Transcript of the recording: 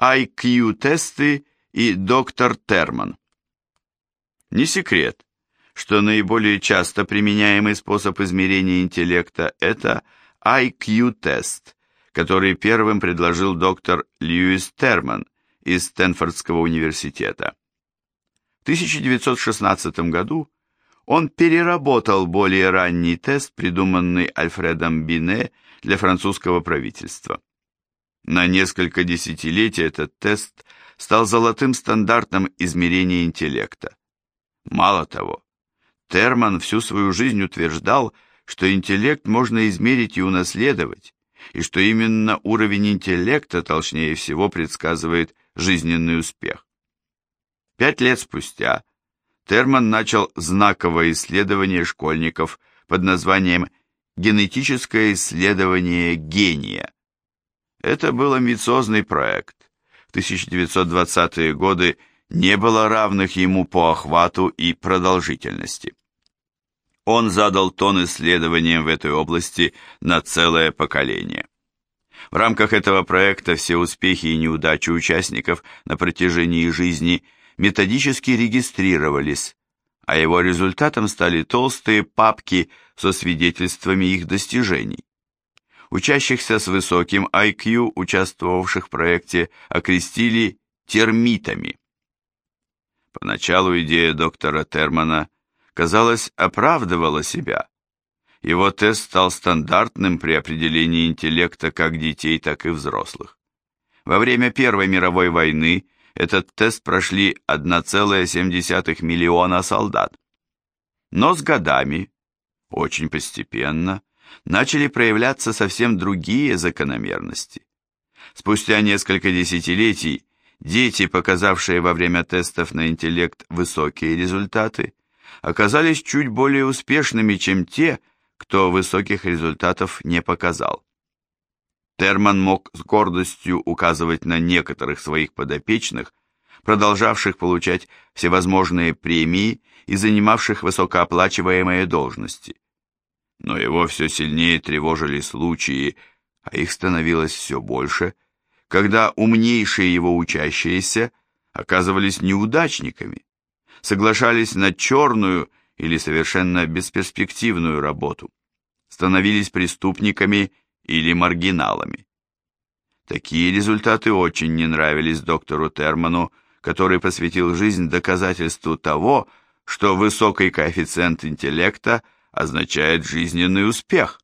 IQ-тесты и доктор Терман. Не секрет, что наиболее часто применяемый способ измерения интеллекта – это IQ-тест, который первым предложил доктор Льюис Терман из Стэнфордского университета. В 1916 году он переработал более ранний тест, придуманный Альфредом Бине для французского правительства. На несколько десятилетий этот тест стал золотым стандартом измерения интеллекта. Мало того, Терман всю свою жизнь утверждал, что интеллект можно измерить и унаследовать, и что именно уровень интеллекта точнее всего предсказывает жизненный успех. Пять лет спустя Терман начал знаковое исследование школьников под названием «Генетическое исследование гения». Это был амбициозный проект. В 1920-е годы не было равных ему по охвату и продолжительности. Он задал тон исследованиям в этой области на целое поколение. В рамках этого проекта все успехи и неудачи участников на протяжении жизни методически регистрировались, а его результатом стали толстые папки со свидетельствами их достижений. Учащихся с высоким IQ, участвовавших в проекте, окрестили термитами. Поначалу идея доктора Термана, казалось, оправдывала себя. Его тест стал стандартным при определении интеллекта как детей, так и взрослых. Во время Первой мировой войны этот тест прошли 1,7 миллиона солдат. Но с годами, очень постепенно, начали проявляться совсем другие закономерности. Спустя несколько десятилетий дети, показавшие во время тестов на интеллект высокие результаты, оказались чуть более успешными, чем те, кто высоких результатов не показал. Терман мог с гордостью указывать на некоторых своих подопечных, продолжавших получать всевозможные премии и занимавших высокооплачиваемые должности. Но его все сильнее тревожили случаи, а их становилось все больше, когда умнейшие его учащиеся оказывались неудачниками, соглашались на черную или совершенно бесперспективную работу, становились преступниками или маргиналами. Такие результаты очень не нравились доктору Терману, который посвятил жизнь доказательству того, что высокий коэффициент интеллекта означает жизненный успех.